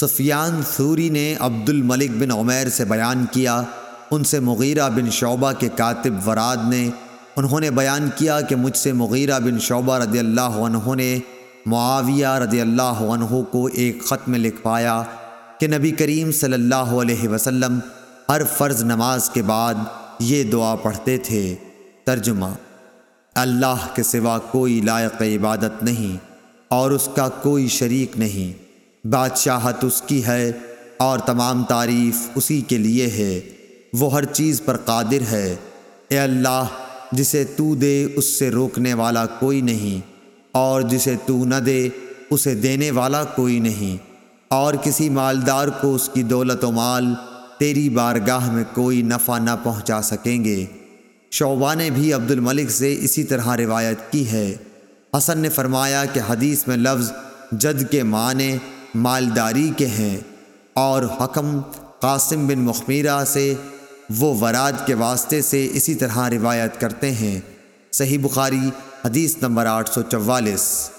سفیان ثوری نے عبد الملک بن عمیر سے بیان کیا۔ ان سے مغیرہ بن شعبہ کے کاتب وراد نے انہوں نے بیان کیا کہ مجھ سے مغیرہ بن شعبہ رضی اللہ عنہ نے معاویہ رضی اللہ عنہ کو ایک خط میں لکھ پایا کہ نبی کریم صلی اللہ علیہ وسلم ہر فرض نماز کے بعد یہ دعا پڑھتے تھے۔ ترجمہ اللہ کے سوا کوئی لائق عبادت نہیں اور اس کا کوئی شریک نہیں۔ بادشاہت اس کی ہے اور تمام تعریف اسی کے لیے ہے۔ وہ ہر چیز پر قادر ہے۔ اے اللہ، جسے تو دے اس سے روکنے والا کوئی نہیں، اور جسے تو نہ دے اسے دینے والا کوئی نہیں۔ اور کسی مالدار کو اس کی دولت و مال تیری بارگاہ میں کوئی نفع نہ پہنچا سکیں گے۔ شعبہ نے بھی عبد الملک سے اسی طرح روایت کی ہے۔ حسن نے فرمایا کہ حدیث میں لفظ جد کے معنی مالداری کے ہیں اور حکم قاسم بن مخمیرہ سے وہ وراد کے واسطے سے اسی طرح روایت کرتے ہیں۔ صحیح بخاری حدیث نمبر آٹھ سو چوالیس۔